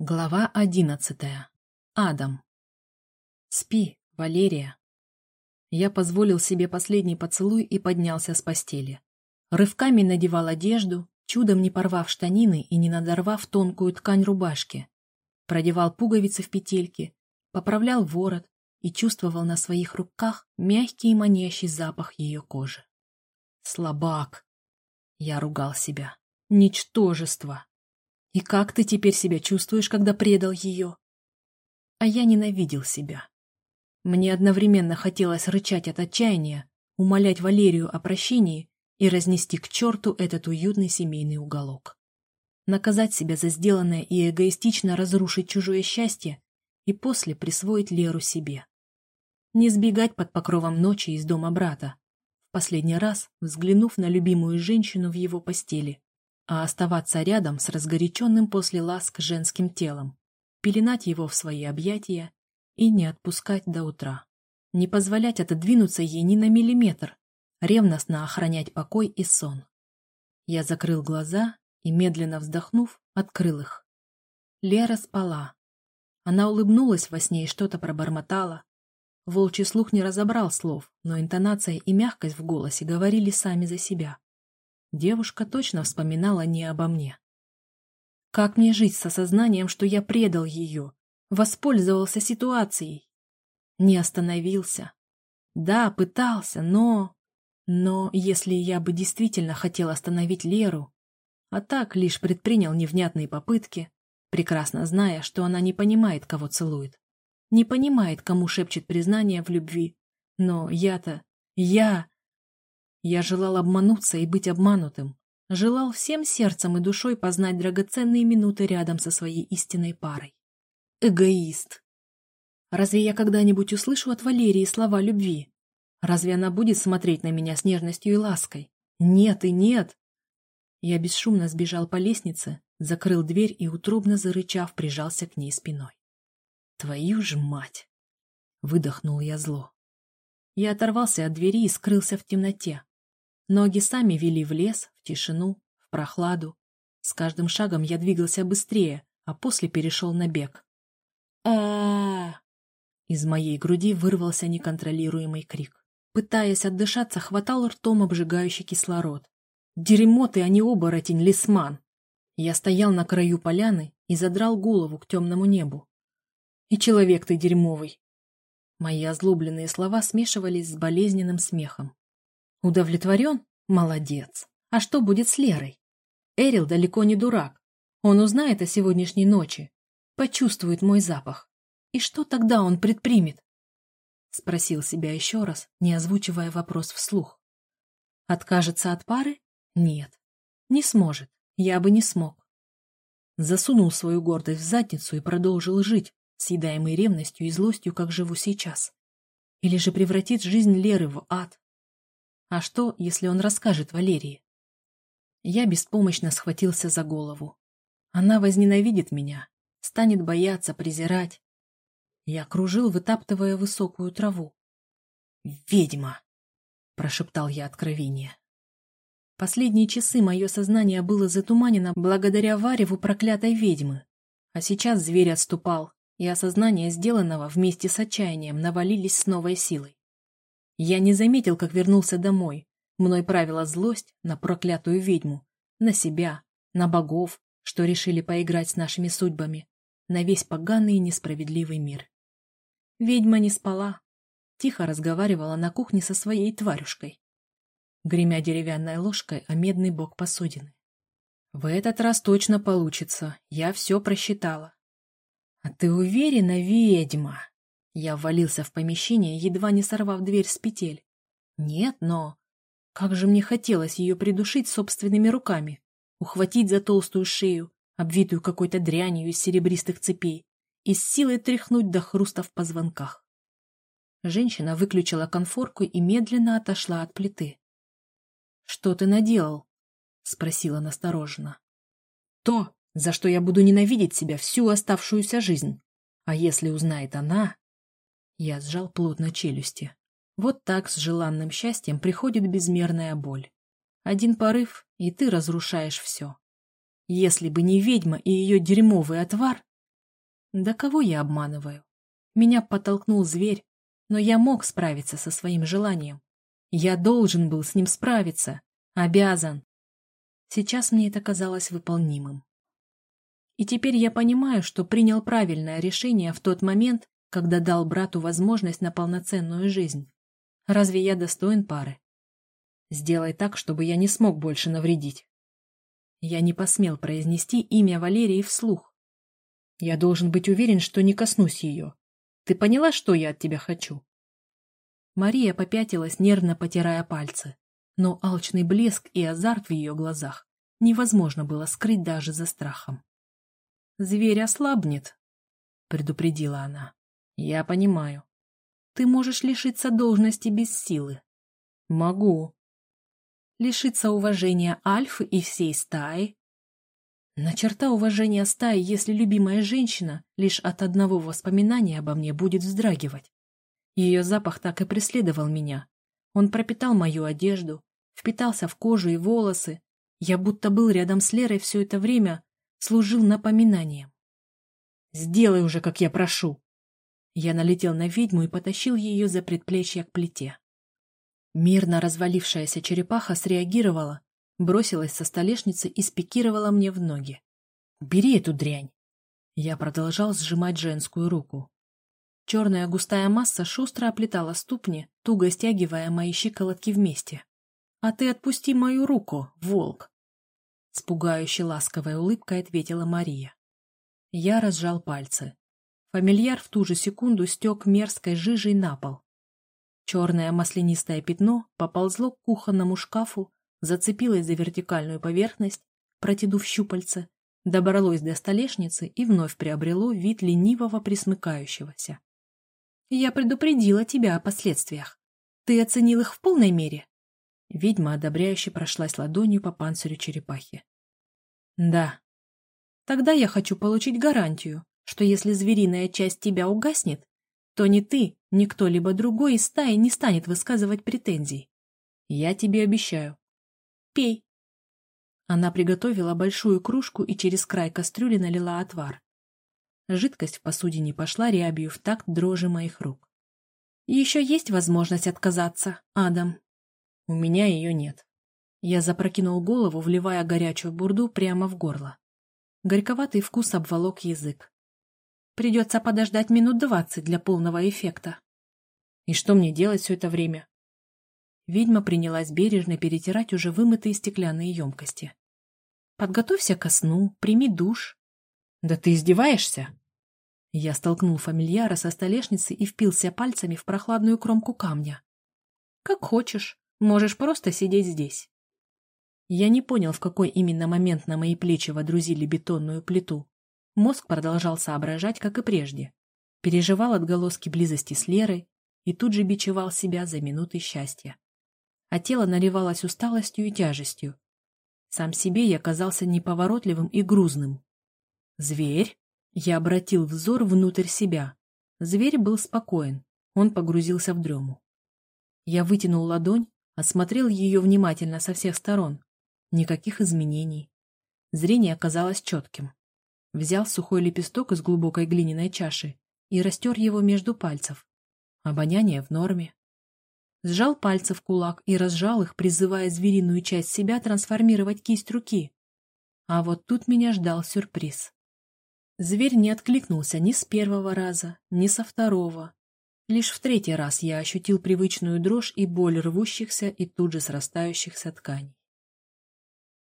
Глава одиннадцатая. Адам. Спи, Валерия. Я позволил себе последний поцелуй и поднялся с постели. Рывками надевал одежду, чудом не порвав штанины и не надорвав тонкую ткань рубашки. Продевал пуговицы в петельки, поправлял ворот и чувствовал на своих руках мягкий и манящий запах ее кожи. Слабак. Я ругал себя. Ничтожество. И как ты теперь себя чувствуешь, когда предал ее? А я ненавидел себя. Мне одновременно хотелось рычать от отчаяния, умолять Валерию о прощении и разнести к черту этот уютный семейный уголок. Наказать себя за сделанное и эгоистично разрушить чужое счастье и после присвоить Леру себе. Не сбегать под покровом ночи из дома брата, в последний раз взглянув на любимую женщину в его постели, а оставаться рядом с разгоряченным после ласк женским телом, пеленать его в свои объятия и не отпускать до утра. Не позволять отодвинуться ей ни на миллиметр, ревностно охранять покой и сон. Я закрыл глаза и, медленно вздохнув, открыл их. Лера спала. Она улыбнулась во сне и что-то пробормотала. Волчий слух не разобрал слов, но интонация и мягкость в голосе говорили сами за себя. Девушка точно вспоминала не обо мне. Как мне жить с осознанием, что я предал ее, воспользовался ситуацией? Не остановился. Да, пытался, но... Но если я бы действительно хотел остановить Леру, а так лишь предпринял невнятные попытки, прекрасно зная, что она не понимает, кого целует, не понимает, кому шепчет признание в любви, но я-то... Я... Я желал обмануться и быть обманутым. Желал всем сердцем и душой познать драгоценные минуты рядом со своей истинной парой. Эгоист. Разве я когда-нибудь услышу от Валерии слова любви? Разве она будет смотреть на меня с нежностью и лаской? Нет и нет. Я бесшумно сбежал по лестнице, закрыл дверь и, утробно зарычав, прижался к ней спиной. «Твою ж мать!» — выдохнул я зло. Я оторвался от двери и скрылся в темноте. Ноги сами вели в лес, в тишину, в прохладу. С каждым шагом я двигался быстрее, а после перешел на бег. а Из моей груди вырвался неконтролируемый крик. Пытаясь отдышаться, хватал ртом обжигающий кислород. «Дерьмо ты, а не оборотень, лисман!» Я стоял на краю поляны и задрал голову к темному небу. «И человек ты дерьмовый!» Мои озлобленные слова смешивались с болезненным смехом. Удовлетворен? Молодец. А что будет с Лерой? Эрил далеко не дурак. Он узнает о сегодняшней ночи, почувствует мой запах. И что тогда он предпримет? Спросил себя еще раз, не озвучивая вопрос вслух. Откажется от пары? Нет. Не сможет. Я бы не смог. Засунул свою гордость в задницу и продолжил жить, съедаемой ревностью и злостью, как живу сейчас. Или же превратит жизнь Леры в ад, а что, если он расскажет Валерии? Я беспомощно схватился за голову. Она возненавидит меня, станет бояться, презирать. Я кружил, вытаптывая высокую траву. «Ведьма!» — прошептал я откровение. Последние часы мое сознание было затуманено благодаря вареву проклятой ведьмы. А сейчас зверь отступал, и осознание сделанного вместе с отчаянием навалились с новой силой. Я не заметил, как вернулся домой. Мной правила злость на проклятую ведьму, на себя, на богов, что решили поиграть с нашими судьбами, на весь поганый и несправедливый мир. Ведьма не спала, тихо разговаривала на кухне со своей тварюшкой, гремя деревянной ложкой о медный бок посудины. В этот раз точно получится, я все просчитала. — А ты уверена, ведьма? Я ввалился в помещение, едва не сорвав дверь с петель. Нет, но... Как же мне хотелось ее придушить собственными руками, ухватить за толстую шею, обвитую какой-то дрянью из серебристых цепей, и с силой тряхнуть до хруста в позвонках. Женщина выключила конфорку и медленно отошла от плиты. — Что ты наделал? — спросила настороженно. — То, за что я буду ненавидеть себя всю оставшуюся жизнь. А если узнает она... Я сжал плотно челюсти. Вот так с желанным счастьем приходит безмерная боль. Один порыв, и ты разрушаешь все. Если бы не ведьма и ее дерьмовый отвар, Да кого я обманываю? Меня подтолкнул зверь, но я мог справиться со своим желанием. Я должен был с ним справиться. Обязан. Сейчас мне это казалось выполнимым. И теперь я понимаю, что принял правильное решение в тот момент, когда дал брату возможность на полноценную жизнь. Разве я достоин пары? Сделай так, чтобы я не смог больше навредить. Я не посмел произнести имя Валерии вслух. Я должен быть уверен, что не коснусь ее. Ты поняла, что я от тебя хочу? Мария попятилась, нервно потирая пальцы. Но алчный блеск и азарт в ее глазах невозможно было скрыть даже за страхом. «Зверь ослабнет», — предупредила она. «Я понимаю. Ты можешь лишиться должности без силы». «Могу», лишиться уважения Альфы и всей стаи? На черта уважения стаи, если любимая женщина лишь от одного воспоминания обо мне будет вздрагивать. Ее запах так и преследовал меня. Он пропитал мою одежду, впитался в кожу и волосы. Я будто был рядом с Лерой все это время, служил напоминанием. «Сделай уже, как я прошу!» Я налетел на ведьму и потащил ее за предплечье к плите. Мирно развалившаяся черепаха среагировала, бросилась со столешницы и спикировала мне в ноги. «Бери эту дрянь!» Я продолжал сжимать женскую руку. Черная густая масса шустро оплетала ступни, туго стягивая мои щиколотки вместе. «А ты отпусти мою руку, волк!» С пугающе ласковой улыбкой ответила Мария. Я разжал пальцы. Фамильяр в ту же секунду стек мерзкой жижей на пол. Черное маслянистое пятно поползло к кухонному шкафу, зацепилось за вертикальную поверхность, протянув щупальце, добралось до столешницы и вновь приобрело вид ленивого присмыкающегося. «Я предупредила тебя о последствиях. Ты оценил их в полной мере?» Ведьма одобряюще прошлась ладонью по панцирю черепахи. «Да. Тогда я хочу получить гарантию, что если звериная часть тебя угаснет, то ни ты, ни кто-либо другой из стаи не станет высказывать претензий. Я тебе обещаю. Пей. Она приготовила большую кружку и через край кастрюли налила отвар. Жидкость в посудине пошла рябью в такт дрожи моих рук. Еще есть возможность отказаться, Адам? У меня ее нет. Я запрокинул голову, вливая горячую бурду прямо в горло. Горьковатый вкус обволок язык. Придется подождать минут двадцать для полного эффекта. И что мне делать все это время? Ведьма принялась бережно перетирать уже вымытые стеклянные емкости. Подготовься ко сну, прими душ. Да ты издеваешься? Я столкнул фамильяра со столешницы и впился пальцами в прохладную кромку камня. Как хочешь, можешь просто сидеть здесь. Я не понял, в какой именно момент на мои плечи водрузили бетонную плиту. Мозг продолжал соображать, как и прежде. Переживал отголоски близости с Лерой и тут же бичевал себя за минуты счастья. А тело наливалось усталостью и тяжестью. Сам себе я казался неповоротливым и грузным. «Зверь?» Я обратил взор внутрь себя. Зверь был спокоен, он погрузился в дрему. Я вытянул ладонь, осмотрел ее внимательно со всех сторон. Никаких изменений. Зрение оказалось четким. Взял сухой лепесток из глубокой глиняной чаши и растер его между пальцев. Обоняние в норме. Сжал пальцы в кулак и разжал их, призывая звериную часть себя трансформировать кисть руки. А вот тут меня ждал сюрприз. Зверь не откликнулся ни с первого раза, ни со второго. Лишь в третий раз я ощутил привычную дрожь и боль рвущихся и тут же срастающихся тканей.